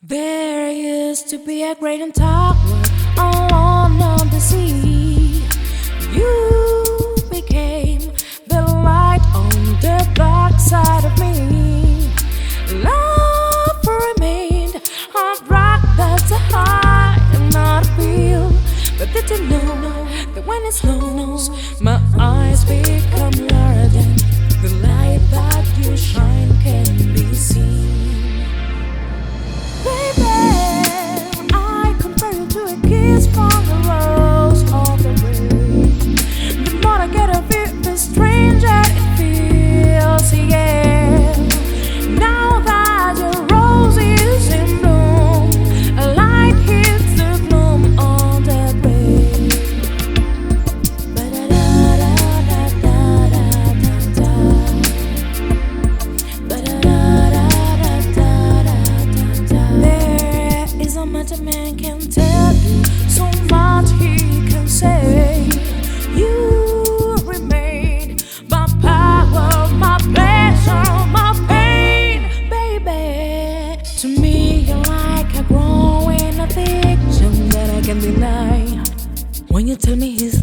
There used to be a great and tower on the sea. You became the light on the dark side of me. Love remained a rock that's a high and not a feel. But did you know that when it snows, my eyes become Tell me is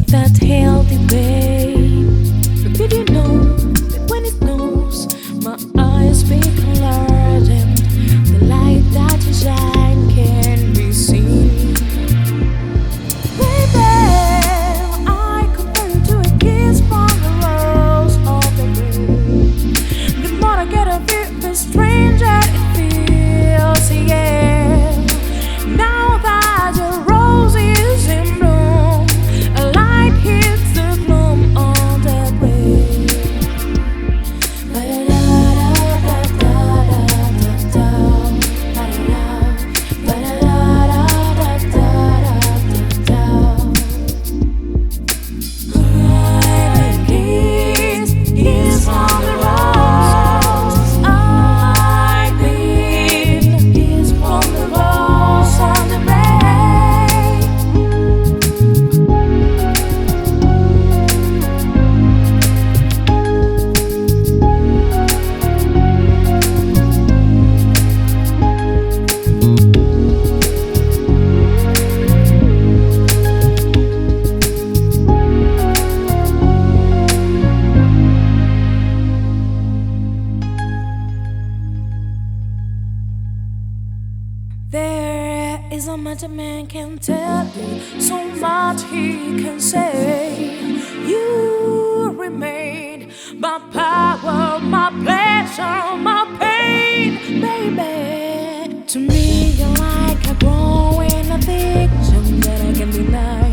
so much a man can tell you, so much he can say. You remain my power, my pleasure, my pain, baby. To me, you're like a growing addiction that I can deny.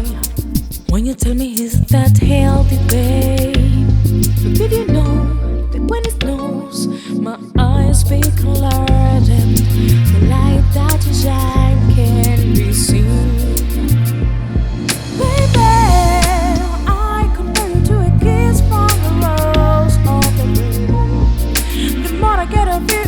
When you tell me is that healthy, babe? Did you know that when it snows, my eyes become large I get a feeling.